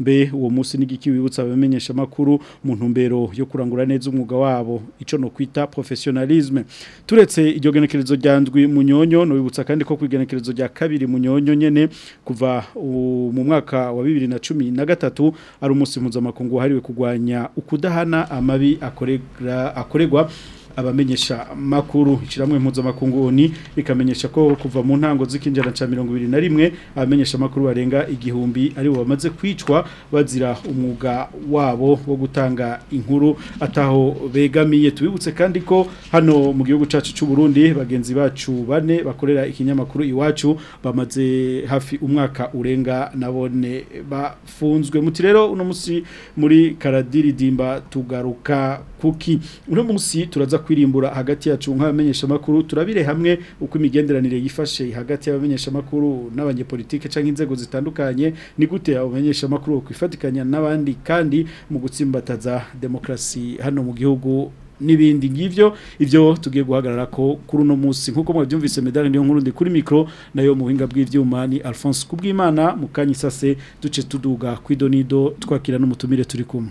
mbe uwo munsi n'igiki wibutsa abamenyesha amakuru mu ntumbero yo kurangura neza umwuga wabo icyo no kwita professionalisme turetse iryo genekerezo ryandwi munyonyo no bibutsa kandi ko kwigenekerezo rya kabiri munyonyo nyene kuva mu mwaka wa 2013 ari umunsi mpuzamakungu wahariwe kugwanya ukudahana amabi akorerwa abamenyesha makuru ishiramwe mpuzamakunguni ikamenyesha ko kuva mu ntango z'ikinjana cya mirongo ibiri na rimwe abamenyesha makuru barenga igihumbi ari bo bamaze kwicwa bazira umwuga wabo wo gutanga inkuru ataho begamiye tubibutse kandi ko hano mu gihugu cacu cy'u Burundi bagenzi bacu bane bakorera ikinyamakuru iwacu bamaze hafi umwaka urenga nabone bafunzwe muti rero uno munsi muri karadiridimba tugaruka kuki uno munsi turaza kwirimbura hagati yacu nk'abamenyesha makuru turabire hamwe uko imigenderanire yifashe hagati y'abamenyesha makuru n'abanyepolitike canke inzego zitandukanye ni gute abamenyesha makuru kwifatikanya n'abandi kandi mu gutsimbataza demokrasi hano mu gihugu n'ibindi ngivyo ivyo tugiye guhagarara ko kuri uno munsi nkuko mwabyumvise medali niyo nkuru ndi kuri micro nayo mu buhinga bw'ivyuma ni Alphonse Kubwimana mukanyisase duce tuduga kwidonido twakira n'umutumire turi kumwe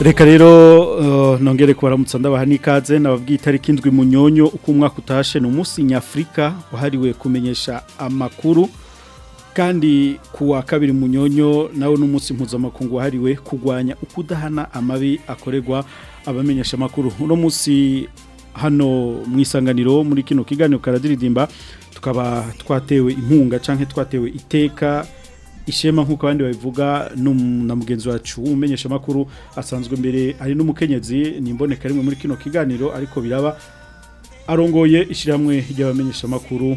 reka rero eh, nongere kubaramutsa ndabaha n'ikaze nababwiye itariki indwi Munyonyo nyonyo uko umwaka utashe ni umunsi nyafurika wahariwe kumenyesha amakuru kandi ku wa kabiri munyonyo nyonyo nawe n'umunsi mpuzamakungu wahariwe kugwanya ukudahana amabi akoregwa abamenyesha amakuru uno munsi hano mu isanganiro muri kino kiganiro karadiridimba tukaba twatewe inkunga cyangwa twatewe iteka ishema nk'uko abandi babivuga na mugenzi wacu w'umumenyesha makuru asanzwe mbere ari n'umukenyezi nimboneka rimwe muri kino kiganiro ariko biraba arongoye ishyirahamwe ry'abamenyesha makuru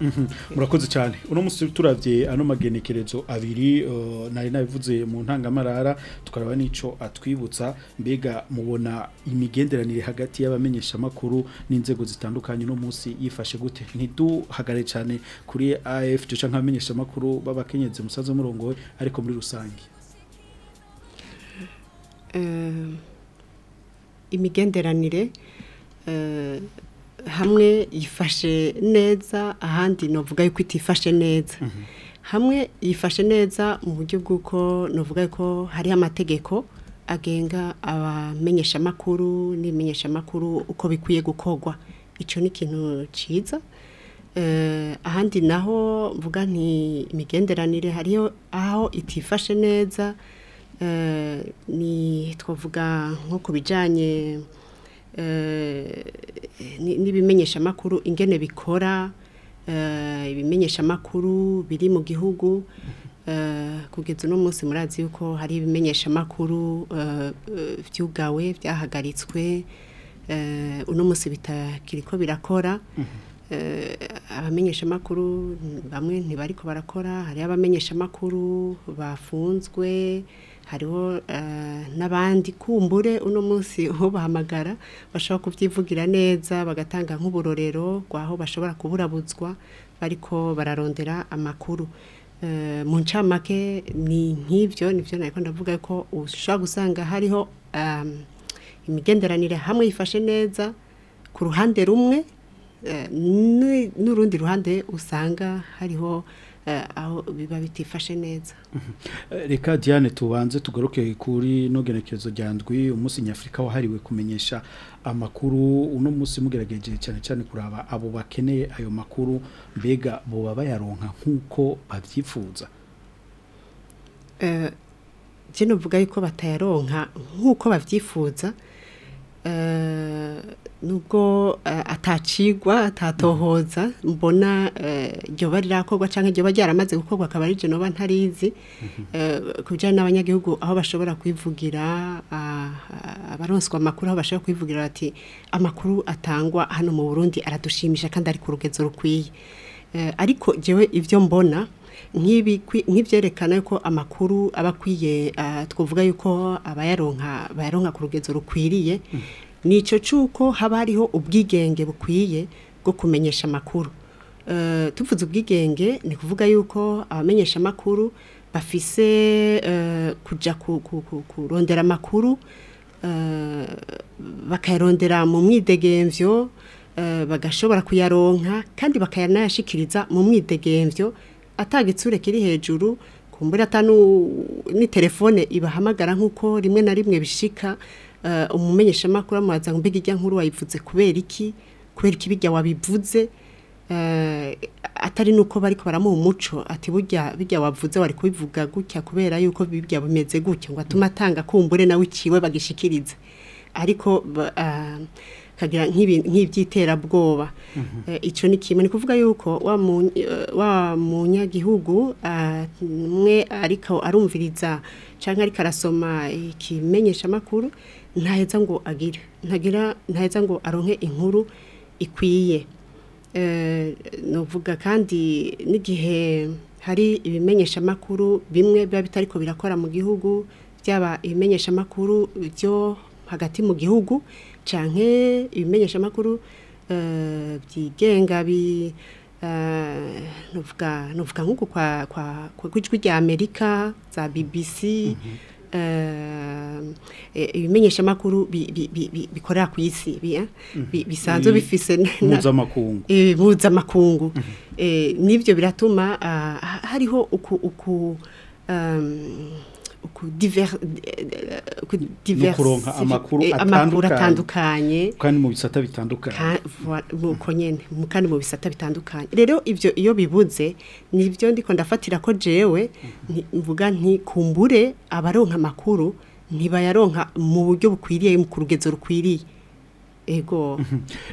mhm. murakoze cyane uno musi turavye ano magenekerezo abiri nari nabivuze mu ntangamarara tukaraba nico atwibutsa mbega mubona imigenderanire hagati y'abamenyesha makuru n'inzego zitandukanye no musi yifashe gute ntiduhagare cyane kuri AF duca nkamenyesha makuru babakenyeze umusaza murongo we ariko muri rusange eh, imigenderanire eh, hamwe yifashe neza ahandi navuga yuko itifashe neza mhm. hamwe yifashe neza mu buryo bw'uko navuga ko hari amategeko agenga abamenyeshamakuru n'imenyeshamakuru uko bikwiye gukogwa icyo ni ikintu cyiza Eh, ahandi naho mvuga nti imigenderanire hariyo aho itifashe neza eh, ni twavuga nko ku bijyanye eh, n'ibimenyeshamakuru ingene bikora ibimenyeshamakuru biri mu gihugu kugeza uno munsi murazi yuko hari ibimenyeshamakuru byugawe byahagaritswe uno munsi bitakiri ko birakora mhm. Eh, abamenyeshamakuru bamwe ntibariko barakora hariho abamenyeshamakuru bafunzwe hariho eh, n'abandi kumbure uno munsi aho bahamagara bashobora kubyivugira neza bagatanga nk'uburorero rw'aho bashobora kuburabuzwa bariko bararondera amakuru eh, mu ncamake ni nk'ibyo nibyo ntabwo ndavuga ko ushobora gusanga hariho imigenderanire hamwe yifashe neza ku ruhande rumwe n'urundi ruhande usanga hariho aho biba bitifashe neza reka diane tubanze tugaruke kuri no genekerezo rya ndwi umunsi nyafurika wahariwe kumenyesha amakuru uno munsi mugerageje cyane cyane kuraba abo bakeneye ayo makuru mbega boba bayaronka nk'uko babyifuza jya mvuga yuko batayaronka nk'uko babyifuza Eh, nubwo eh, atacigwa atatohoza mbona eh, iryo bari rirakorwa cyangwa iryo ryaramaze gukorwa akaba ari noba ntarizi mhm. ku bijyanye n'abanyagihugu aho bashobora kwivugira ah, ah, abaronswa amakuru aho bashobora kwivugira bati amakuru atangwa hano mu burundi aradushimisha kandi ari ku rugezo rukwiye ariko ngewe ibyo mbona nk'ibyerekana ko amakuru aba akwiye twavuga yuko abayaronka bayaronka ku rugezo rukwiriye ni cy'uko haba hariho ubwigenge bukwiye bwo kumenyesha amakuru e, tuvuze ubwigenge ni kuvuga yuko abamenyesha amakuru bafise e, kujya kurondera amakuru e, bakayarondera mu mwidegemvyo bagashobora kuyaronka kandi bakayanayashikiriza mu mwidegemvyo ataga kiri hejuru kumbura atanu ni telefone ibahamagara nk'uko rimwe na rimwe bishika eh, umumenyesha amakuru amubaza ngo mbega nkuru wayivuze kubera iki kubera iki bijya wabivuze eh, atari nuko bari baramuha umuco ati burya bijya wavuze wari kubivuga gutya kubera yuko bijya bimeze gutya ngo atuma atanga kumbure nawe ikiwe bagishikirize ariko eh, kagira nk'iby'iterabwoba mhm. eh, icyo ni kimwe ni kuvuga yuko wa eh, munyagihugu eh, umwe ariko arumviriza cyangwa ariko arasoma ikimenyeshamakuru ntaheza ngo agire ntaheza ngo aronke inkuru ikwiye nuvuga kandi n'igihe hari ibimenyeshamakuru bimwe biba bitariko birakora mu gihugu byaba ibimenyeshamakuru byo hagati mu gihugu cyane ibimenyeshamakuru eh, byigenga bi eh, ntuvuga nk'uku ijwi rya amerika za bbc mhm. eh, ibimenyeshamakuru bikorera ku isi mhm. bisanzwe bifise mpuzamakungu mhm. n'ibyo biratuma ah, hariho uku kuronka amakuru eh, atandukanye kandi mu bisata bitandukanye kandi mu bisata bitandukanye rero ibyo iyo bibuze nibyo ndiko ndafatira ko jewe mhm. mvuga ntikumbure abaronka amakuru ntibayaronka mu buryo bukwiriye mu kurugezo rukwiriye ego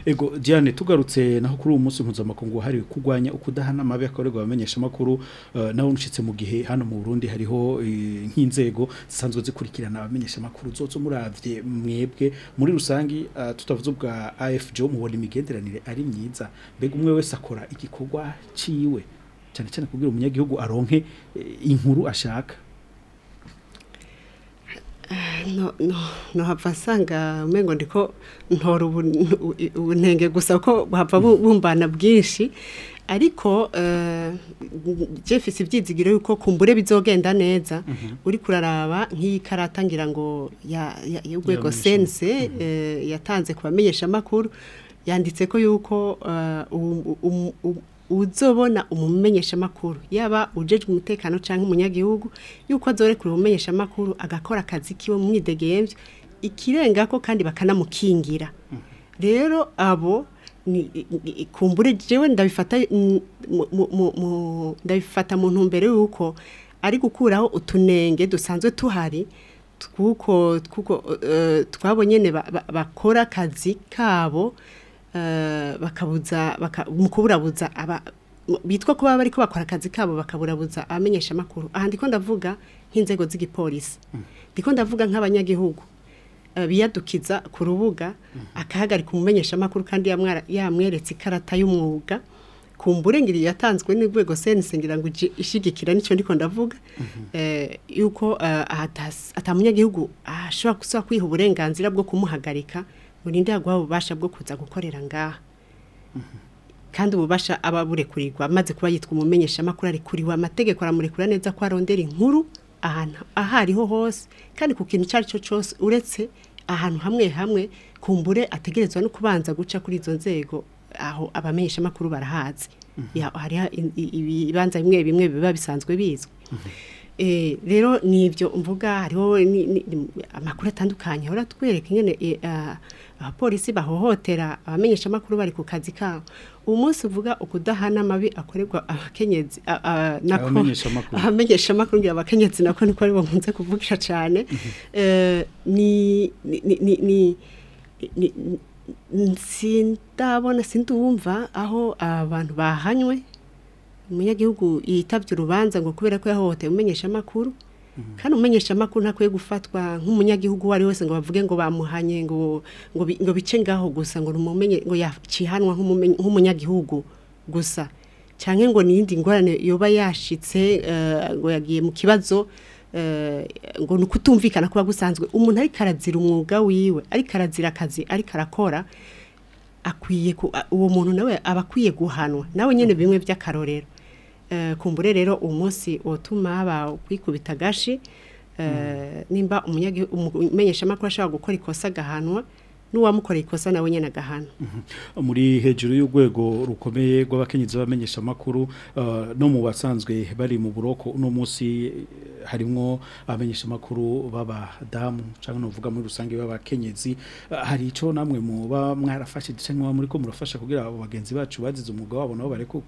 ego Diane tugarutse naho kuri uwo munsi mpuzamakungu wahariwe kurwanya ukudahana amabi akorerwa abamenyesha makuru eh, nawe ushitse mu gihe hano mu Burundi hariho eh, nk'inzego zisanzwe zikurikirana abamenyesha makuru zozo muravye mwebwe muri rusangi eh, tutavuze ubwa AFJ mubona imigenderanire ari myiza mbega umwe wese akora igikorwa ciwe cyane cyane kugira umunyagihugu aronke inkuru ashaka Eh, no no ntohava asanga umenya ndiko ntora ubunenge gusa ko buhava bumbana bwinshi ariko eh, jefisi ibyizigiro yuko kumbure bizogenda neza mhm. uri kuraraba nk'iyi karata ngira ngo y'urwego sense mhm. eh, yatanze ku bamenyeshamakuru yanditse ko yuko uzobona umumenyeshamakuru yaba ujejwe umutekano cyangwa umunyagihugu yuko azorekura umumenyeshamakuru agakora akazi kiwe mwidegeye mvyo ikirenga ko kandi bakanamukingira mhm. rero abo kumbure jewe ndabifata mu ntumbero y'uko ari gukuraho utunenge dusanzwe tuhari twuko eh, twabonyene bakora akazi kabo Eh, bakabuza mu kuburabuza bitwa kuba bari ko bakora akazi kabo bakaburabuza amenyesha amakuru aha ndiko ndavuga nk'inzego z'igipolisi mm. ndiko ndavuga nk'abanyagihugu eh, biyadukiza ku rubuga mm. akahagarika umumenyesha amakuru kandi yamweretse ikarata y'umwuga ku mburengeri yatanzwe n'urwego sense ngo ishyigikira nicyo ndiko ndavuga mm-hmm. eh, yuko atamunyagihugu ah, ashobora gusaba kwiha uburenganzira bwo kumuhagarika burinde yaguha ububasha bwo kuza gukorera ngaha kandi ububasha aba burekurigwa amaze kuba yitwa umumenyeshamakuru arikuriwe amategeko aramurekura neza ko arondera inkuru ahantu aho ariho hose kandi ku kintu icyo ari cyo cyose uretse ahantu hamwe hamwe kumbure ategerezwa no kubanza guca kuri izo nzego aho abamenyeshamakuru barahazi mhm. hariho ibibanza bimwe bimwe biba bisanzwe bizwi mhm. Eh, rero ni ibyo mvuga hariho amakuru atandukanye ahora twereka nyine eh, abapolisi bahohotera abamenyeshamakuru bari ku kazi kabo umunsi uvuga ukudahana amabi akorerwa abakenyezi abamenyeshamakuru ngira abakenyezi nako niko ari bakunze kuvugisha cyane mhm. eh, sindabona sinduwumva aho abantu bahanywe umunyagihugu yitabye urubanza ngo kubera ko yahohoteye umumenyeshamakuru kandi umumenyeshamakuru ntakwiye gufatwa nk'umunyagihugu uwo ari wese ngo bavuge ngo bamuhanye ngo ngo bice ngaho gusa ngo ngo yacihanwa nk'umunyagihugu gusa cyangwa ngo ni n'iyindi ngorane yoba yashitse eh, ngo yagiye mu kibazo eh, ngo ni ukutumvikana kuba gusanzwe umuntu ariko arazira umwuga wiwe ariko arazira akazi ariko arakora akwiye uwo muntu nawe aba akwiye guhanwa nawe nyine bimwe by'akarorero Eh, kumbure rero umunsi watuma haba kwikubita agashi eh, mm. nimba umumenyeshamakuru ashobora gukora ikosa agahanwa n'uwamukoreye ikosa nawe nyine agahana mm-hmm. muri hejuru y'urwego rukomeye rw'abakenyezi b'abamenyeshamakuru eh, no mu basanzwe bari mu buroko uno munsi harimo abamenyeshamakuru damu cyangwa uvuga muri rusange b'abakenyezi hari icyo namwe mu muba mwarafashije cyangwa muri ko murafasha kugira abo bagenzi bacu bazize umwuga wabo nabo barekuko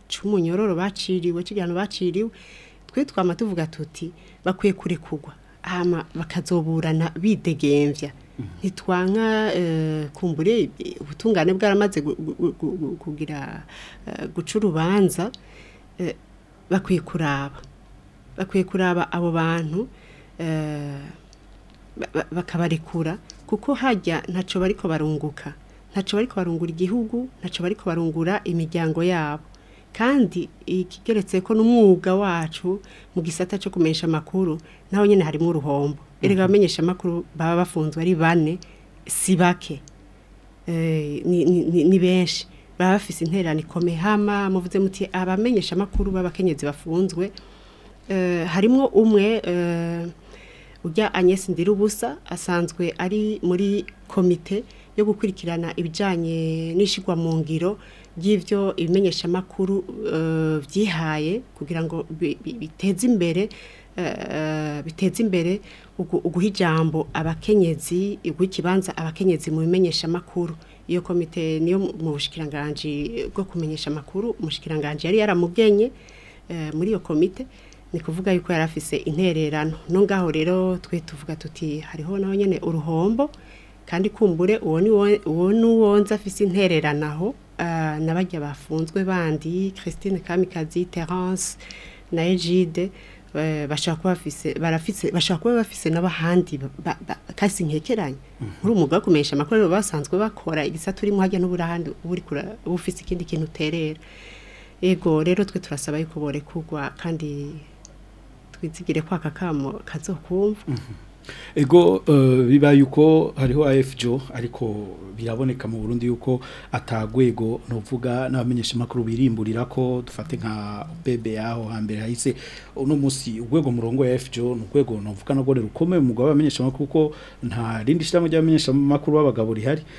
cy'umunyororo baciriwe cy'igihano baciriwe twe twama tuvuga tuti bakwiye kurekugwa bakazoburana bidegembya mm. ntitwanka eh, kumbure ubutungane bwaramaze kugira eh, guca urubanza bakwiye kuraba bakwiye kuraba abo bantu eh, bakabarekura kuko hajya ntacyo bari barunguka ntacyo bari barungura igihugu ntacyo bari barungura imiryango yabo kandi ikigeretse ko n'umwuga wacu mu gisata cyo kumenyesha amakuru naho nyine harimo uruhombo mhm. erega abamenyesha amakuru baba bafunzwe ari bane si bake eh, ni benshi baba bafite interane ikomeye hama muvuze muti abamenyesha amakuru b'abakenyezi bafunzwe Eh, harimo umwe eh, ujya anyesi Agnes ubusa asanzwe ari muri komite yo gukurikirana ibijyanye n'ishyirwa mu ngiro ry'ibyo ibimenyeshamakuru byihaye eh, kugira ngo biteze imbere biteze imbere uguha ijambo abakenyezi uguha ikibanza abakenyezi mu bimenyeshamakuru iyo komite niyo mu bushikiranganji bwo kumenyesha amakuru umushikiranganji yari yaramugenye muri iyo komite ni kuvuga yuko yari afise intererano no ngaho rero twe tuvuga tuti hariho naho nyine uruhombo kandi kumbure uwo uwo n'uwonze afise intererano aho ah, n'abajya bafunzwe bandi christine kamikazi terence na egide eh, bashobora kuba bafise n'abahandi kasi nkekeranye muri mhm. umwuga wo kumenyesha amakuru basanzwe bakora igisata urimo hajya n'uburahandi uba ufite ikindi kintu uterera yego rero twe turasaba yuko borekurwa kandi twizigire ko aka kazokumva mm-hmm. ego uh, biba yuko hariho afjo ariko biraboneka mu Burundi yuko atagwego ntuvuga n'abamenyesha makuru birimburira ko dufate nka bebe yaho hambere hahise uno munsi ugwego murongo ya afjo n'ugwego ntuvuga no gore rukomeye mu gwa abamenyesha makuru ko nta rindi shitamo ry'abamenyesha makuru babagabo rihari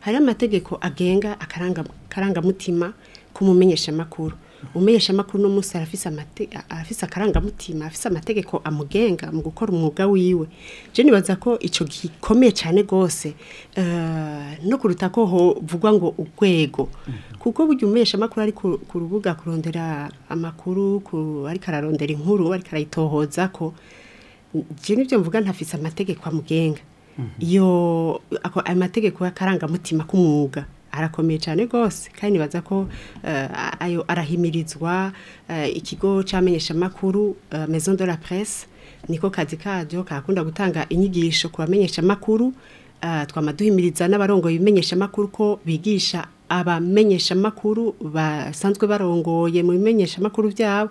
Hari amategeko agenga kumumenyesha k'umumenyeshamakuru umuyeshamakuru uno munsi arafise akarangamutima afise amategeko amugenga mu gukora umwuga wiwe je nibaza ko icyo gikomeye cyane rwose eh, no kuruta ko hovugwa ngo urwego mhm. kuko burya umuyeshamakuru ari ku rubuga kurondera amakuru ariko ararondera inkuru ariko arayitohoza ko je nibyo mvuga ntafise amategeko amugenga iyo mhm. ayo mategeko y'akarangamutima k'umwuga arakomeye cyane rwose kandi nibaza ko eh, ayo arahimirizwa eh, ikigo cy'amenyeshamakuru eh, maison de la presse niko kazi karyo kakunda gutanga inyigisho ku bamenyeshamakuru twama duhimiriza n'abarongoye ibimenyeshamakuru ko bigisha abamenyeshamakuru basanzwe barongoye mu bimenyeshamakuru byabo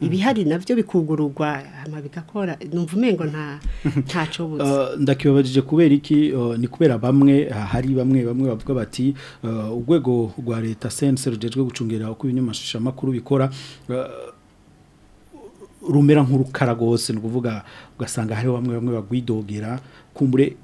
ibihari nabyo bikugururwa bigakora numva umengo nta eh, ndakibabajije kubera iki ni kubera bamwe hari bamwe bamwe bavuga bati urwego rwa leta sense rugejwe gucungira uko ibinyamashusho amakuru bikora rumera nk'urukara rwose ni ukuvuga ugasanga hariho bamwe bamwe bagwidogera kumbure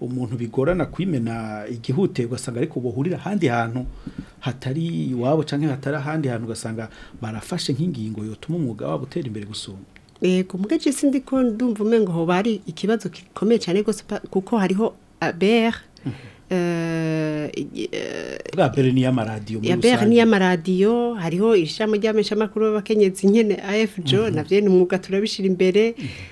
umuntu bigorana kwimena igihute ugasanga ariko bohurira ahandi hantu hatari iwabo canke hatari ahandi hantu ugasanga barafashe nk'ingingo yotuma umwuga wabo utera imbere gusumba yego mbwe jesi ndi ko ndumva umwe ngo hoba hari ikibazo gikomeye cyane rwose kuko hariho abere mhm. eh, bwa bere ni iy'amaradiyo muri rusange ni iy'amaradiyo hariho ishami ry'abamenyeshamakuru b'abakenyezi nyine afj mhm. nabyo ni umwuga turabishyira imbere mhm.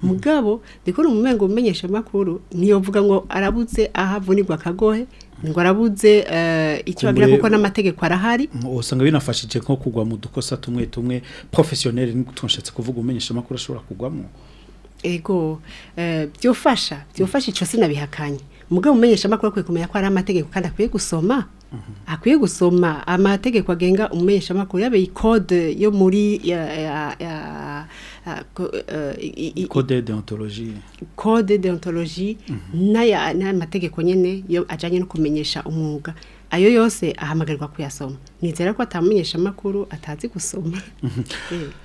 hmm. mugabo ndikora umumengo umenyesha amakuru niyo ngo arabutse aho avunirwa akagohe ngo arabuze eh, icyo bagira kuko n'amategeko arahari usanga binafashije nko kugwa mu dukosa tumwe tumwe porofesiyoneri ntitwashatse kuvuga umenyesha amakuru ashobora kugwamo ego byofasha eh, byofasha icyo sinabihakanye mugabo umenyesha amakuru akwiye kumenya ko hari amategeko kandi akwiye gusoma mhm. akwiye gusoma amategeko agenga umumenyesha amakuru yabe ikode yo muri eh, code deontologie code deontologie mhm. n'aya n'amategeko nyine yo ajyanye no kumenyesha umwuga ayo yose ahamagarwa kuyasoma nizera ko atamumenyesha amakuru atazi gusoma mhm. eh.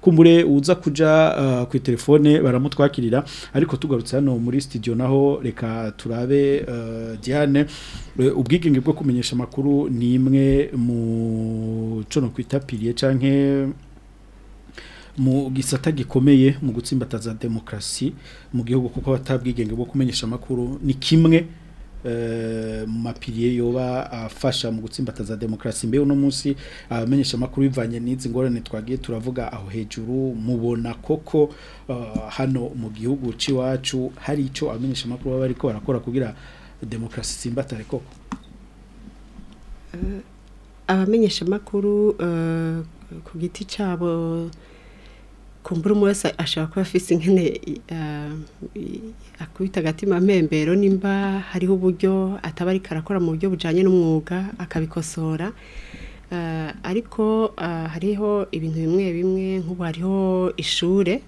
kumbure uza kuja uh, ku telefone baramutwakirira ariko tugarutse hano muri studio naho reka turabe uh, Diane uh, ubwigenge bwo kumenyesha makuru ni imwe mu cono kwitapiriye canke mu gisata gikomeye mu gutsimbataza demokrasi mu gihugu kuko batabwigenge bwo kumenyesha makuru ni kimwe mu yoba afasha mu gutsimbataza demokarasi mbeho uno munsi abamenyesha amakuru bivanye n'izi ngorane twagiye turavuga aho hejuru mubona koko uh, hano mu gihugu cy'iwacu hari icyo abamenyesha amakuru baba bari ko barakora kugira demokarasi itsimbatare koko uh, abamenyesha amakuru uh, ku giti cyabo kumbura umwe ashobora kuba afise inkene eh, akubita agatima amembero nimba hariho uburyo ataba ariko arakora mu buryo bujyanye n'umwuga akabikosora eh, ariko eh, hariho ibintu bimwe bimwe nk'ubu hariho ishure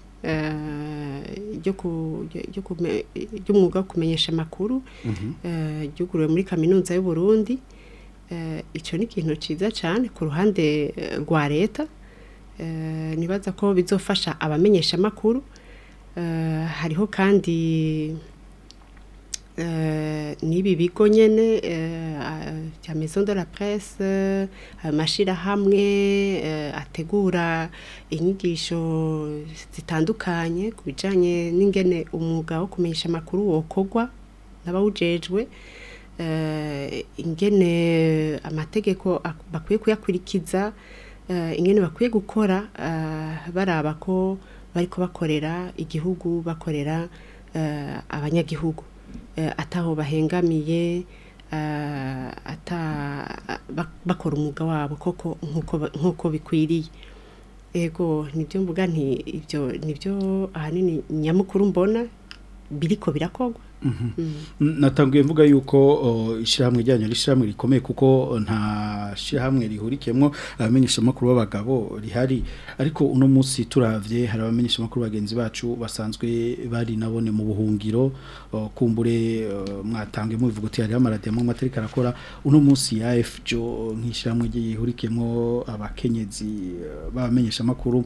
ry'umwuga wo kumenyesha amakuru mhm. ryuguriwe muri kaminuza y'uburundi icyo ni ikintu cyiza cyane ku ruhande rwa leta Eh, nibaza ko bizofasha abamenyesha amakuru eh, hariho kandi eh, n'ibi bigo nyine bya mezo de la presse amashyirahamwe ategura inyigisho zitandukanye ku bijyanye n'ingene umwuga wo kumenyesha amakuru wokorwa n'abawujejwe ingene amategeko bakwiye kuyakurikiza Eh, ingene bakwiye gukora eh, baraba ko bari bakorera igihugu bakorera eh, abanyagihugu ataho bahengamiye bakora umwuga wabo koko nk'uko bikwiriye ego nibyo mvuga nti ibyo ahanini nyamukuru mbona biriko birakogwa mhm. mm-hmm. natanguye mvuga yuko ishyirahamwe ryanyu ari ishyirahamwe rikomeye kuko nta shyirahamwe rihurikiyemo abamenyeshamakuru b'abagabo rihari ariko uno munsi turabye hari abamenyeshamakuru bagenzi bacu basanzwe bari nabone mu buhungiro kumbure mwatange mu bivuguti hariho amaradiyo mu matariki arakora uno munsi ya efu nk'ishyirahamwe rihurikemo abakenyezi b'abamenyeshamakuru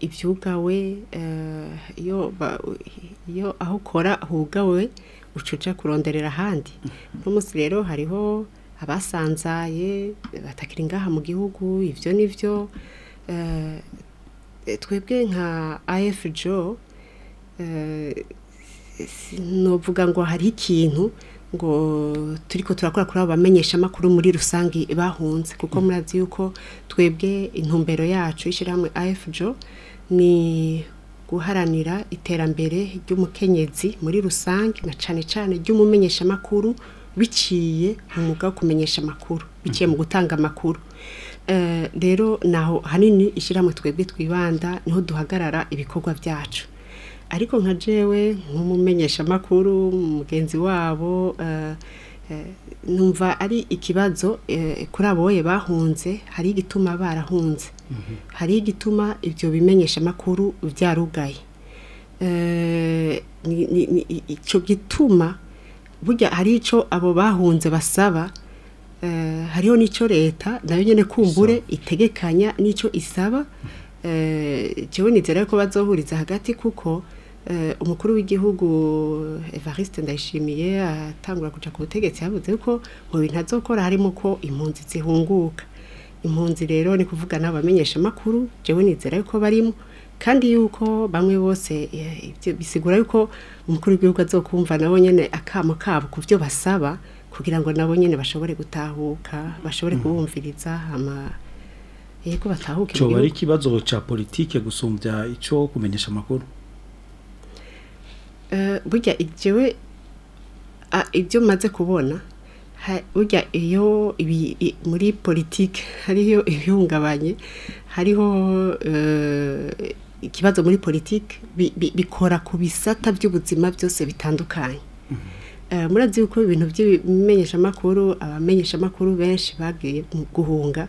ibyugawe eh, iyo aho ukora hugawe ucuca kuronderera ahandi mm-hmm. n'umunsi rero hariho abasanzaye batakiri ingaha mu gihugu ibyo ni byo eh, twebwe nka ayefu jo eh, novuga ngo hari ikintu ngo turi ko turakora kuri abo bamenyeshamakuru muri rusange bahunze kuko mm. murazi yuko twebwe intumbero yacu ishyirahamwe afu ni guharanira iterambere ry'umukenyezi muri rusange na cyane cyane ry'umumenyeshamakuru biciye mu mwuga wo kumenyesha amakuru biciye mu mm. gutanga amakuru eh, rero naho hanini ishyirahamwe twebwe twibanda niho duhagarara ibikorwa byacu ariko nka jewe nk'umumenyeshamakuru mugenzi wabo eh, eh, numva ari ikibazo eh, kuri aboye bahunze hari igituma barahunze mhm. hari igituma ibyo bimenyeshamakuru byarugaye icyo gituma burya hari icyo abo bahunze basaba hariho n'icyo leta nayo nyine kumbure itegekanya n'icyo isaba mhm. nizera ko bazohuriza hagati kuko Eh, umukuru w'igihugu evariste ndayishimiye atangura kuca ku butegetsi yavuze ko mu bintu azokora harimo ko impunzi zihunguka impunzi rero ni kuvuga n'abamenyesha amakuru jewe nizera yuko barimo kandi yuko bamwe bose eh, bisigura yuko umukuru w'igihugu azokumva nabo nyene akamo kabo ku byo basaba kugira ngo nabo nyene bashobore gutahuka bashobore mm. kubumviriza ama yego batahuke cyo bari kibazo ca politike gusumbya icyo kumenyesha amakuru Eh, burya igiwe ibyo maze kubona burya iyo muri politiki hariyo ibihungabanye hariho eh, ikibazo muri politiki bikora ku bisata by'ubuzima byose bitandukanye mm-hmm. eh, murazi uko ibintu by'ibimenyeshamakuru abamenyeshamakuru benshi bagiye guhunga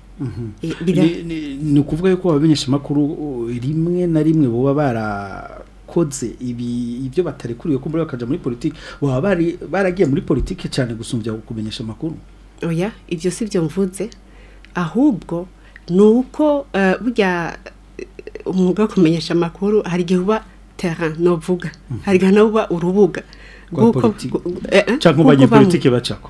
mhm. eh, ni ukuvuga yuko abamenyesha amakuru rimwe na rimwe buba bara bakoze ibi ibyo batarekuriwe ko muri bakaja muri politiki baba bari baragiye muri politiki cyane gusumbya kumenyesha amakuru oya ibyo si byo mvuze ahubwo ni uko eh, burya eh, umwuga wo kumenyesha amakuru hari igihe uba tera novuga mhm. hari igihe nawe uba urubuga banyepolitike eh, bacako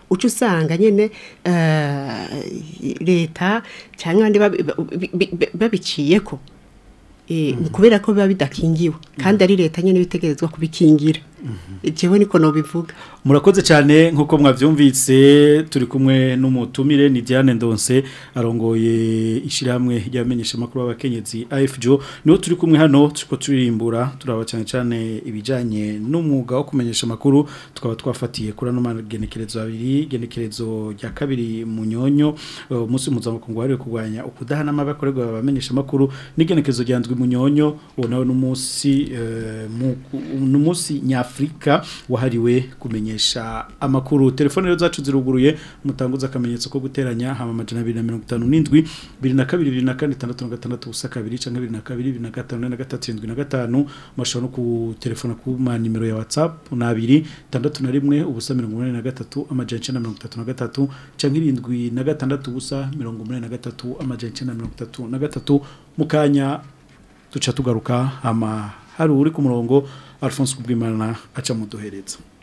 uca usanga nyine eh, leta cyangwa abandi babiciye ko eh, mhm. kubera ko biba bidakingiwe kandi mhm. ari leta nyine bitegerezwa kubikingira Mm-hmm. igihe niko nubivuga murakoze cyane nk'uko mwabyumvise turi kumwe n'umutumire ni Diane ndonse arongoye ishyirahamwe ry'abamenyesha amakuru y'abakenyezi afjo niho turi kumwe hano tuko turimbura turaba cyane cyane ibijyanye n'umwuga wo kumenyesha amakuru tukaba twafatiye kuri ano magenekerezo abiri genekerezo rya kabiri mu nyonyo uh, umunsi mpuzamakungu wahariwe kurwanya ukudahana amabakorerwa abamenyesha amakuru n'igenekerezo ryanzwe mu nyonyo uwo nawe n'umunsi n'umunsi uh, nyafurika Afurika wahariwe kumenyesha amakuru telefone rero zacu ziruguruye mutanguza akamenyetso ko guteranya hama amajana abiri na mirongo itanu n'indwi bibiri na kabiri bibiri na kane itandatu na gatandatu ubusa kabiri na kabiri na gatanu na gatatu na gatanu mushobora no kutelefona ku ma nimero ya WhatsApp ni abiri itandatu na rimwe ubusa mirongo na gatatu amajana icyenda mirongo itatu na gatatu cyangwa irindwi na gatandatu ubusa mirongo umunani na gatatu amajana icyenda mirongo na gatatu mu kanya duca tugaruka ama hari uri ku murongo alphonse kubwimana aca muduhereza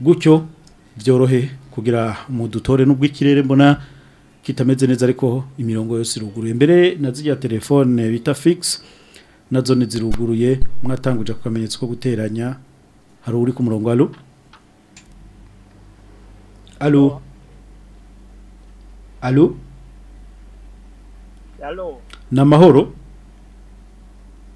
gutyo byorohe kugira mu dutore n'ubwo ikirere mbona kitameze neza ariko imirongo yose iruguruye mbere na telefone bita fix nazo ziruguruye mwatanguje ku kamenyetso ko guteranya hari uri ku murongo alo alo alo ni amahoro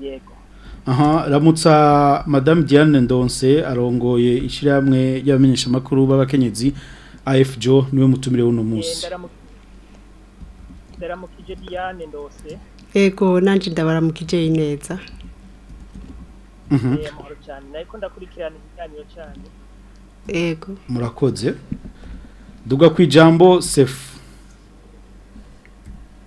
yego aha ramutsa madame diane ndonse arongoye ishyirahamwe ry'abamenyeshamakuru b'abakenyezi afjo niwe mutumire w'uno munsi ndaramukije diane ndonse ego nanjye ndabarambuka ijyayo neza mhm. ego murakoze duga ku ijambo sefu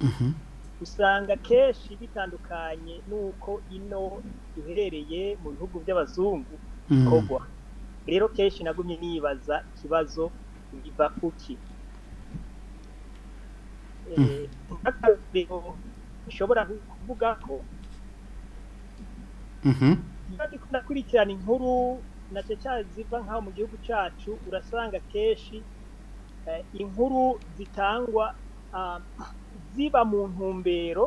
mhm. usanga kenshi bitandukanye n'uko ino duherereye mu bihugu by'abazungu bikorwa mhm. rero kenshi nagumye nibaza ikibazo biva kuki ntabwo mhm. eh, bishobora kuvuga ko kandi mhm. ndakurikirana inkuru na cya ziva nk'aho mu gihugu cyacu urasanga kenshi eh, inkuru zitangwa ah, ziba mu ntumbero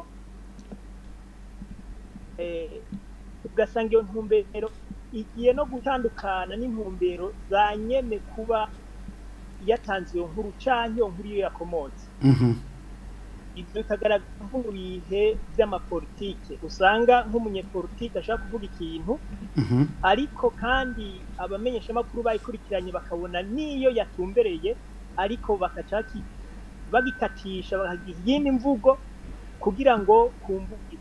eh, ugasanga iyo ntumbero igiye no gutandukana n'intumbero za nyene kuba yatanze iyo nkuru cyangwa iyo nkuru iyo yakomotse mhm. bikagaragara nko mu by'amapolitike usanga nk'umunyepolitike ashaka kuvuga ikintu mhm. ariko kandi abamenyeshamakuru bayikurikiranye bakabona n'iyo yatumbereye ariko bakaca bagikatisha bakagira iyindi mvugo kugira ngo ku mbuga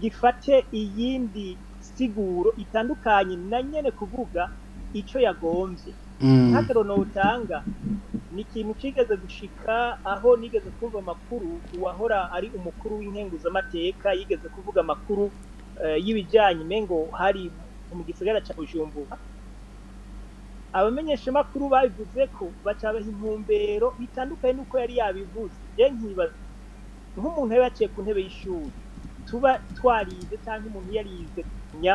gifate iyindi siguro itandukanye na nyine kuvuga icyo yagombye ntakaroni mm. utanga ni ikintu kigeze gushika aho nigeze kumva amakuru uwahora ari umukuru w'inkenguzamateka yigeze kuvuga amakuru eh, y'ibijyanye mengo hari mu gisagara cya bujumbura abamenyeshamakuru babivuze ko bacabaha intumbero bitandukanye n'uko yari yabivuze nkibaza nk'umuntu yari yaciye ku ntebe y'ishuri tuba twarize cyangwa umuntu yarize kumenya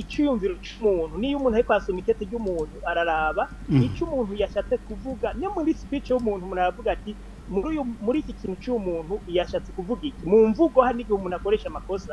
icyiyumviro cy'umuntu niyo umuntu ari kwasoma ikete ry'umuntu araraba mm. icyo umuntu yashatse kuvuga niyo muri sipici y'umuntu umuntu aravuga ati muri iki kintu cy'umuntu yashatse kuvuga iki mu mvugo hari n'igihe umuntu akoresha amakosa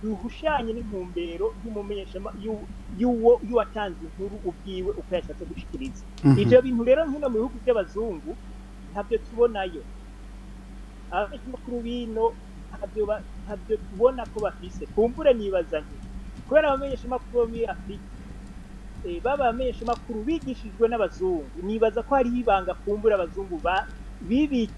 bihushanye n'intumbero y'umumenyeshama y'uwo y'uwatanze inkuru ubwiwe uko yashatse gushikiriza mhm. ibyo bintu rero nkino mu bihugu by'abazungu ntabyo tubonayo abanyamakuru bino ntabyo tubona ko bafise kumbure nibaza nti kubera abamenyeshamakuru bo muri afurika Eh, baba makuru bigishijwe n'abazungu nibaza ko hariho ibanga kumbura abazungu ba bibikiye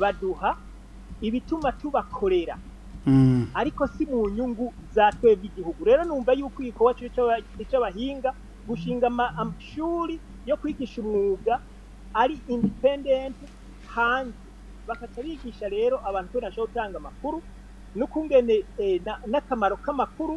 baduha ibituma tubakorera Mm. ariko si mu nyungu za twebwe igihugu rero numva yuko igikorwa cy'abahinga gushinga amashuri yo kwigisha umwuga ari indipendenti hanze bakaca bigisha rero abantu ko nashobora gutanga amakuru n'ukungene eh, n'akamaro k'amakuru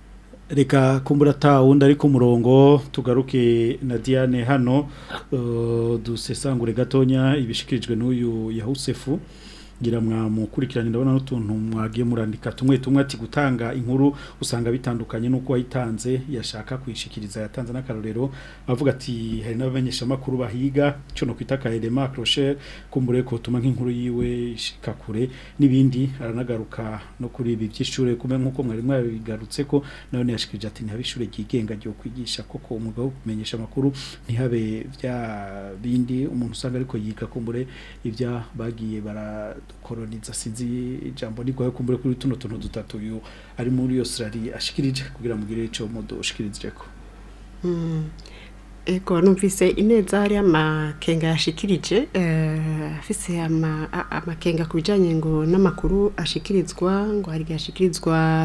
reka kumbura ta wundi ari ku murongo tugaruke na Diane hano euh, dusesangure gatonya ibishikirijwe n'uyu Yahusefu ngira mwamukurikiranye ndabona n'utuntu mwagiye murandika tumwe tumwe ati gutanga inkuru usanga bitandukanye n'uko wayitanze yashaka kuyishikiriza yatanze n'akarorero avuga ati hari n'abamenyeshamakuru bahiga cyo no kwita akarema crochet kumbure ko tuma nk'inkuru yiwe ishika kure n'ibindi aranagaruka no kuri ibi by'ishure kumwe nk'uko mwari mwabigarutse ko none yashikirije ati ntihabe ishure ryigenga ryo kwigisha koko umugabo kumenyesha amakuru ntihabe bya bindi umuntu usanga ariko yiga kumbure ibya bagiye bara colonizations ijambo nigoye kumbure kuri tuno tuntu dutatu uyu ari muri Australia ashikirije kugira mugire ico mudoshikiririjeko mm. Ego numvise ineza hari amakenga yashikirije eh, afise amakenga ku bijyanye ngo n'amakuru ashikirizwa ngo hari igihe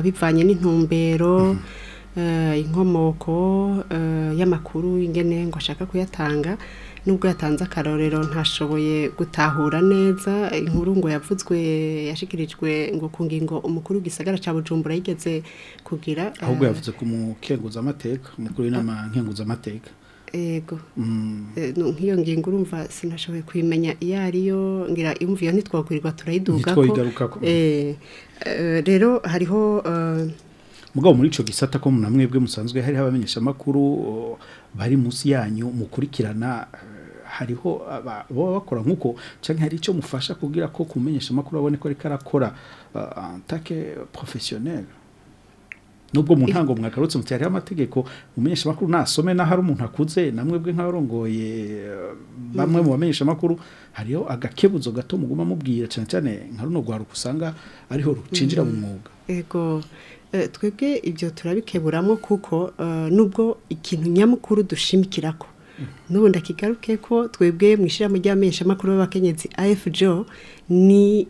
bivanye n'intumbero mm-hmm. eh, inkomoko eh, y'amakuru ingene ngo ashaka kuyatanga nubwo yatanze akarorero ntashoboye gutahura neza inkuru ngo yavuzwe yashikirijwe ngo ku ngingo umukuru w'igisagara cya bujumbura yigeze kugira ahubwo eh, yavuze ku mukenguzamateka umukuru w'inama nkenguzamateka yego mm. eh, nk'iyo ngingo urumva sinashoboye kuyimenya iyo ariyo ngira imvuye ntitwagurirwa turayiduga ko eh, rero hariho mugabo muri icyo gisata ko namwe mwebwe musanzwe hariho abamenyeshamakuru oh, bari munsi yanyu mukurikirana hariho baba bakora nk'uko cyangwa hari icyo mufasha kubwira ko kumenyesha amakuru abone ko ariko arakora uh, atake porofesiyoneri nubwo mu ntango mwagarutse muti hariho amategeko umenyesha amakuru nasome naho ari umuntu akuze namwe bwe nk'abarongoye uh, bamwe mu bamenyesha amakuru hariho agakebuzo gato muguma mubwira cyane cyane nka runo rwaruka usanga ariho rucinjira mu mm-hmm. mwuga eh, twebwe ibyo turabikeburamo kuko uh, nubwo ikintu nyamukuru dushimikira ko nubundi akigaruke ko twebwe mu ishyirahamwe ry'abamenyeshamakuru b'abakenyezi afjo ni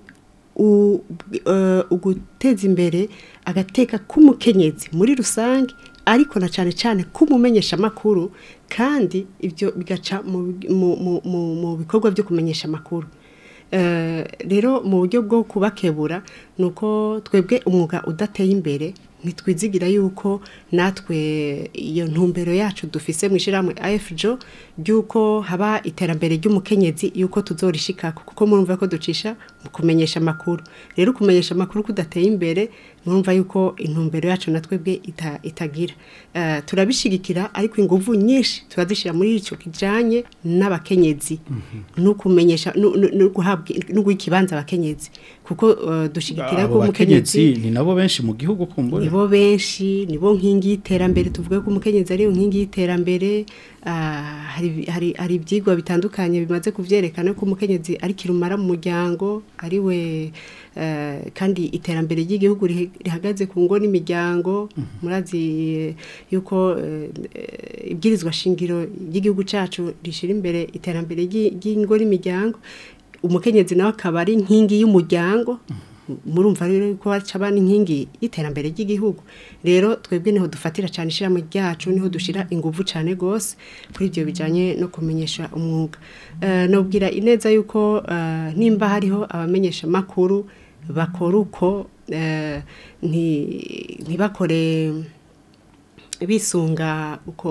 uh, uguteza imbere agateka k'umukenyezi muri rusange ariko na cyane cyane k'umumenyeshamakuru kandi ibyo bigaca mu bikorwa byo kumenyesha amakuru uh, rero mu buryo bwo kubakebura ni uko twebwe umwuga udateye imbere ntitwizigira yuko natwe iyo ntumbero yacu dufise mu ishyirahamwe ayefujo ry'uko haba iterambere ry'umukenyezi yuko tuzorishikako kuko murumva ko ducisha kumenyesha amakuru rero kumenyesha amakuru kudateye imbere numva yuko intumbero yacu na twebwe itagira eh, turabishigikira ariko ingufu nyinshi turadushyira muri icyo kijyanye n'abakenyezi mhm. no kumenyesha no guha ikibanza abakenyezi kuko eh, dushyigikira ko umukenyezi ni nabo benshi mu gihugu kumbura nibo benshi ni bo nkingi y'iterambere tuvuga ko umukenyezi ariyo nkingi y'iterambere ah, hari ibyigwa bitandukanye bimaze kubyerekana ko umukenyezi ari kirumara mu muryango ari we eh, kandi iterambere ry'igihugu rihagaze ku ngo n'imiryango mhm. murazi eh, yuko eh, ibwirizwa shingiro ry'igihugu cyacu rishyira imbere iterambere ry'ingo n'imiryango umukenyezi nawe akaba ari inkingi y'umuryango mhm. murumva rero yuko baca bana inkingi y'iterambere ry'igihugu rero twebwe niho dufatira cyane ishyirahamwe ryacu niho dushyira ingufu cyane rwose kuri ibyo bijyanye no kumenyesha umwuga eh, nubwira ineza yuko eh, nimba hariho abamenyeshamakuru bakora uko eh, ntibakore bisunga uko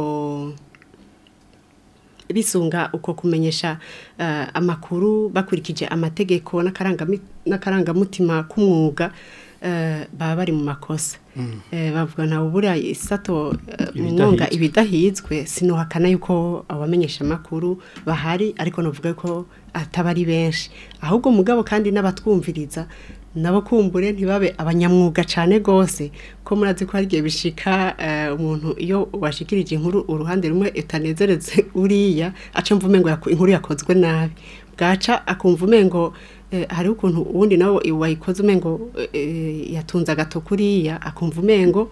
bisunga uko kumenyesha uh, amakuru bakurikije amategeko n'akarangamutima k'umwuga uh, baba bari mu makosa mm. uh, bavuga ntawe ubura isato umwunga ibidahizwe sinuhakana yuko abamenyesha amakuru bahari ariko navuga ko ataba ari benshi ahubwo mugabo kandi n'abatwumviriza nabakumbure ntibabe abanyamwuga cyane rwose ko murazi ko hari igihe bishika eh, umuntu iyo washikirije inkuru uruhande rumwe utanezeretse uriya aca mvume ngo inkuru yakozwe nabi bwaca akumva umengo eh, hari ukuntu ubundi nawe wayikoze umengo eh, yatunze agato kuriya akumva umengo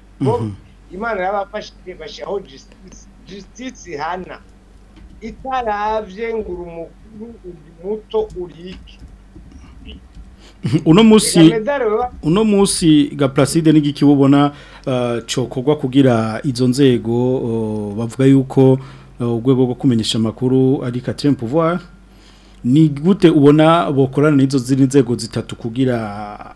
imana yabafashije bashyiraho justice Justice hana itarabye ngo uri umukuru uri muto urike uno munsi uno munsi Placide n'igiki ubona uh, cokorwa kugira izo nzego uh, bavuga yuko uh, urwego rwo kumenyesha amakuru ari quatrième pouvoir ni gute ubona bokorana n'izo zindi nzego zitatu kugira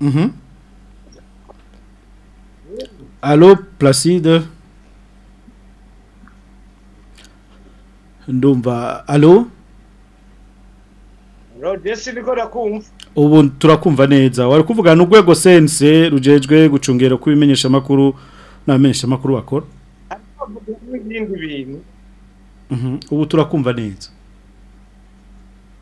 Mmh. Allô, Placide ndumva alo ubu turakumva neza wari kuvuga n'urwego sense rugejwe gucungera ko ibimenyesha na n'abamenyesha amakuru bakora mhm. ubu turakumva neza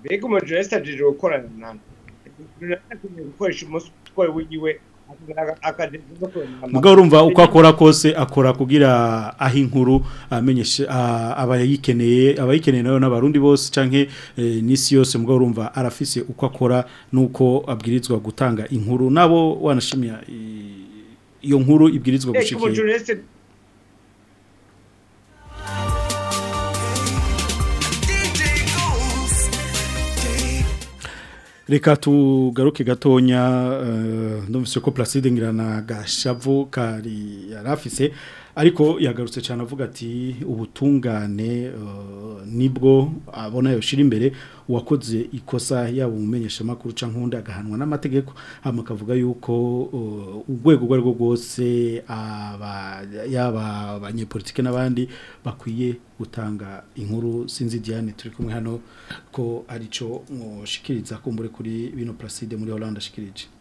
mbega umujyi wese agiye gukorana ntabwo gukoresha umunsi utwaye wiwe mugabo urumva uko akora kose akora kugira aho inkuru amenyeshe abayikeneye abayikeneye nayo n'abarundi bose cyangwa e, n'isi yose mugabo urumva arafise uko akora n'uko abwirizwa gutanga inkuru nabo wanashimira iyo nkuru ibwirizwa gushikira reka tugaruke gatonya eh, ndumvise ko Placide ngirana gashavu kari yarafise ariko yagarutse cyane avuga ati ubutungane eh, nibwo abona yoshira imbere uwakoze ikosa yabo umumenyeshamakuru cyangwa nk'undi agahanwa n'amategeko hano yuko urwego urwo ari rwo rwose yaba abanyepolitike n'abandi bakwiye gutanga inkuru sinzi diane turi kumwe hano ko aricyo mushikiriza kumbure kuri bino puraside muri oranje ashikirije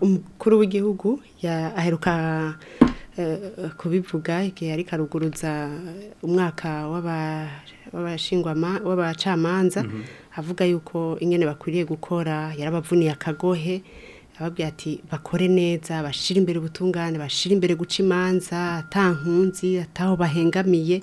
umukuru w'igihugu aheruka kubivuga igihe ariko karuguruza umwaka w'abari w'abacamanza mhm. avuga yuko ingene bakwiriye gukora yarabavuniye akagohe ababwiye ati bakore neza bashyire imbere ubutungane bashyire imbere guca imanza atankunzi ataho bahengamiye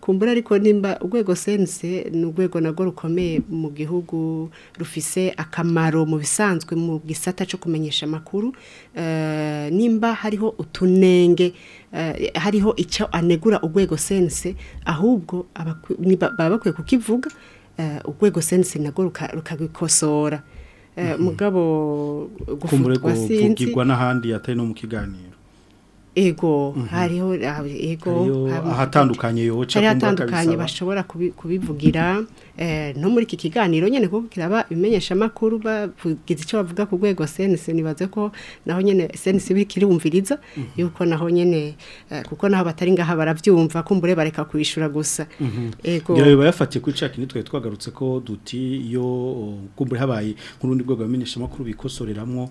kumbure ariko nimba urwego sense ni urwego narwo rukomeye mu gihugu rufise akamaro mu bisanzwe mu gisata cyo kumenyesha amakuru nimba hariho utunenge hariho icyo anegura urwego sense ahubwo baba bakwiye kukivuga Eh, urwego sense nabwo rukabikosora eh, mhm. mugabo gufatwa sinzi kugirwa n'ahandi atari no mu kiganiro ego mhm. hariho ah, ego ahatandukanye yoca ahatandukanye bashobora kubivugira Eh, no muri iki kiganiro nyine kuko kiraba ibimenyeshamakuru bavugize icyo bavuga ku rwego senisi nibaze ko naho nyine senisi bikirumviriza mhm. yuko naho nyine eh, kuko naho batari ngaha barabyumva kumbure bareka kwishyura gusa yego mhm. biba kuri cya kintu twari twagarutse ko duti iyo kumbure habaye nk'urundi rwego bamenyeshamakuru bikosoreramo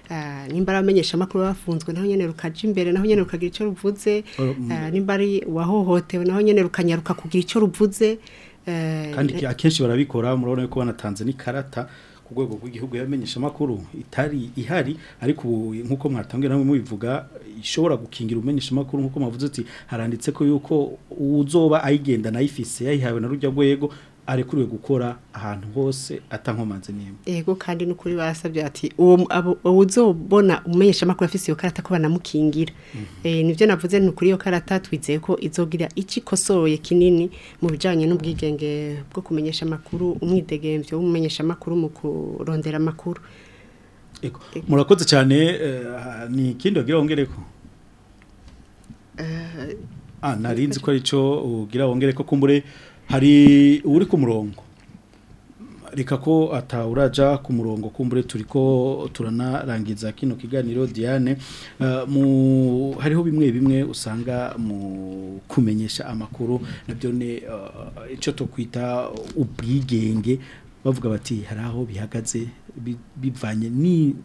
eh, nimba ari abamenyeshamakuru bafunzwe naho nyine rukaja imbere naho nyine rukagira icyo ruvuze oh, mm. nimba ari wahohotewe naho nyine rukanyaruka kugira icyo ruvuze eh, kandi akenshi barabikora murabona ko banatanze n'ikarata ku rwego rw'igihugu yamenyesha amakuru itari ihari ariko nk'uko mwatambwira namwe mubivuga ishobora gukingira umenyesha amakuru nk'uko mavuze uti haranditse ko yuko uzoba ayigendana ayifise yayihawe na rujya rwego arekuriwe gukora ahantu hose atankomanze nimba yego kandi no kuri basabye ati uwo uzobona umenyesha amakuru afite iyo karata ko banamukingira mhm. eh, nibyo navuze ni ukuri iyo karata twizeye ko izogira ikikosoye kinini mu bijyanye n'ubwigenge bwo kumenyesha makuru umwidegembyo w'umumenyesha amakuru mu kurondera amakuru murakoze cyane eh, ni ikindi wagira wongere ko eh, ah, narinzi ko aricyo ugira wongere ko kumbure hari uri ku murongo reka ko atawuraja ku murongo kumbure turiko turanarangiza kino kiganiro Diane uh, mu hariho bimwe bimwe usanga mu kumenyesha amakuru nabyo ne uh, ico uh, tokwita ubwigenge bavuga bati haraho bihagaze bivanye ni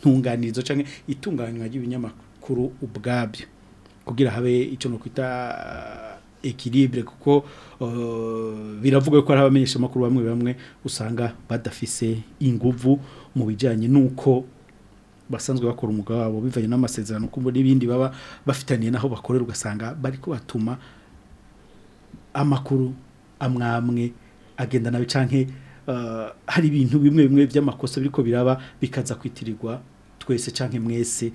ntunganizo canke itunganywa ry'ibinyamakuru ubwabyo kugira habe ico no kwita equilibre kuko uh, biravuga ko hari abamenyeshamakuru bamwe bamwe usanga badafise inguvu mu bijyanye n'uko basanzwe bakora umugabo wabo bivanye n'amasezerano kuko n'ibindi baba bafitaniye n'aho bakorera ugasanga bari kubatuma amakuru amwamwe agenda nawe canke uh, hari ibintu bimwe bimwe by'amakosa biriko biraba bikaza kwitirirwa twese canke mwese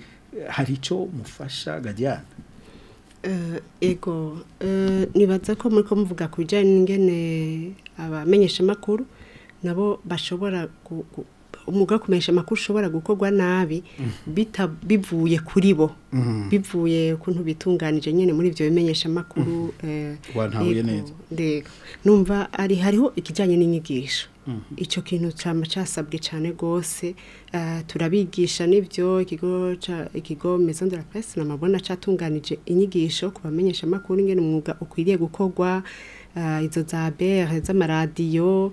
hari icyo mufasha gajyana Eh, ego eh, nibaza ko muri ko muvuga ku bijyanye n'ingene abamenyeshamakuru nabo bashobora umwuga wo kumesha amakuru ushobora gukorwa nabi mm-hmm. bivuye kuri bo mm-hmm. bivuye ukuntu bitunganije nyine muri ibyo bimenyesha amakuru mm-hmm. eh, eh, numva ari hariho ikijyanye n'inyigisho icyo kintu cyasabwe cyane rwose eh, turabigisha n'ibyo ikigo cya mezo de la presse namabona cyatunganije inyigisho ku bamenyesha amakuru ingene umwuga ukwiriye gukorwa izo za bere z'amaradiyo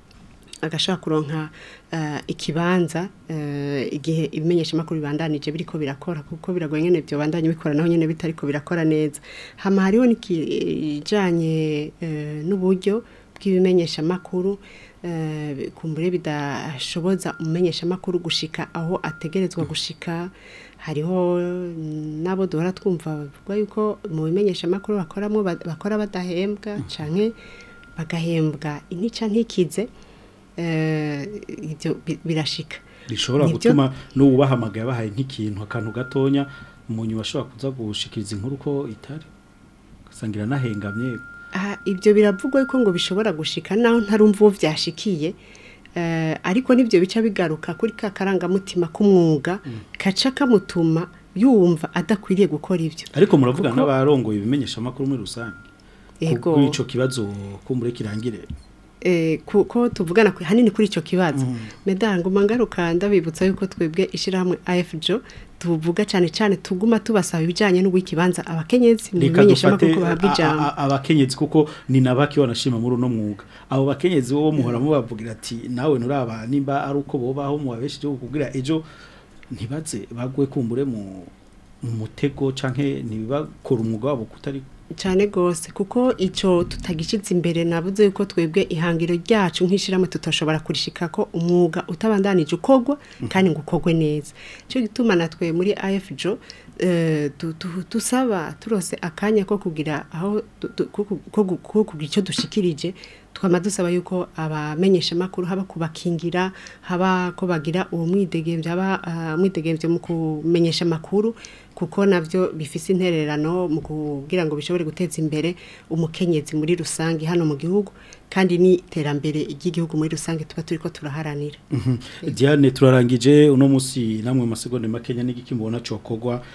agashaka kuronka eh, ikibanza eh, igihe ibimenyeshamakuru bibandanije biriko birakora kuko biragoye nyene byo bandanye bikora naho nyene bitariko birakora neza hama hariho nikijanye eh, n'uburyo bw'ibimenyeshamakuru kumbure bidashoboza umumenyeshamakuru gushika aho ategerezwa gushika hariho nabo duhora twumva bavuga yuko mu bimenyeshamakuru bakoramo bakora badahembwa canke bagahembwa intica ntikize Eh, ibyo birashika bishobora gutuma n'uwubahamagaye bahaye nk'ikintu akantu gatonya umuntu bashobora kuza gushikiriza inkuru ko itari ugasanga nahengamye ibyo biravugwa yuko ngo bishobora gushika naho ntarumva uwo byashikiye eh, ariko n'ibyo bica bigaruka kuri ka karangamutima k'umwuga mm. kaca kamutuma yumva adakwiriye gukora ibyo ariko muravuga n'abarongoye ibimenyeshamakuru muri rusange yego icyo kibazo ko kirangire Eh, ko tuvugana ahanini kuri icyo kibazo mm-hmm. medangoma ngaruka ndabibutsa yuko twebwe ishyirahamwe afjo tuvuga cyane cyane tuguma tubasaba ibijyanye n'uw'ikibanza abakenyezi mubimenyesha amakuru bahabwa ijambo abakenyezi kuko ni nabaki wanashima muri uno mwuga abo bakenyezi bo muhora mubavugira mm-hmm. ati nawe nuraba nimba ari uko bobaho mu babeshije kugira ejo ntibaze bagwe kumbure mu mutego canke ntibakora umwuga wabo kutari cyane rwose kuko icyo tutagishyitse imbere nabuze yuko twebwe ihangiro ryacu nk'ishyiramo tutashobora kurishika ko umwuga utabandanije ukogwa kandi ngo ukogwe neza cyo gituma natwe muri afjo dusaba turose akanya ko kugira aho ko kugira icyo dushikirije twama dusaba yuko abamenyesha makuru haba kubakingira haba ko bagira uwo ah, mwidegemvye aba mwidegemvye mu kumenyesha makuru kuko navyo bifise intererano mu kugira ngo bishobore guteza imbere umukenyezi muri rusangi hano mu gihugu kandi n'iterambere ry'igihugu muri rusange tuba turi turaharanira mhm. diane turarangije uno munsi namwe masegonda makenya n'igiki mubona cokogwa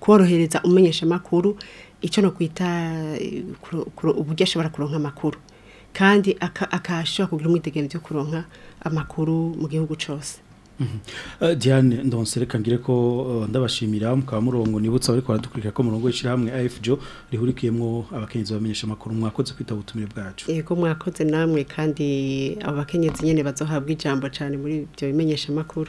korohereza umenyesha amakuru icyo no kwita uh, uburyo ashobora kuronka amakuru kandi akashobora kugira umwiteganyirizo yo kuronka amakuru mu gihugu cyose Eh, Diane ndonse ngire ko eh, ndabashimira mukaba murongo nibutsa ariko baradukurikira ko murongo ishyirahamwe AFJO rihurikiyemo abakenyezi bamenyesha amakuru mwakoze kwita ubutumire bwacu yego mwakoze namwe kandi abakenyezi nyene bazohabwa ijambo cyane muri ibyo bimenyesha amakuru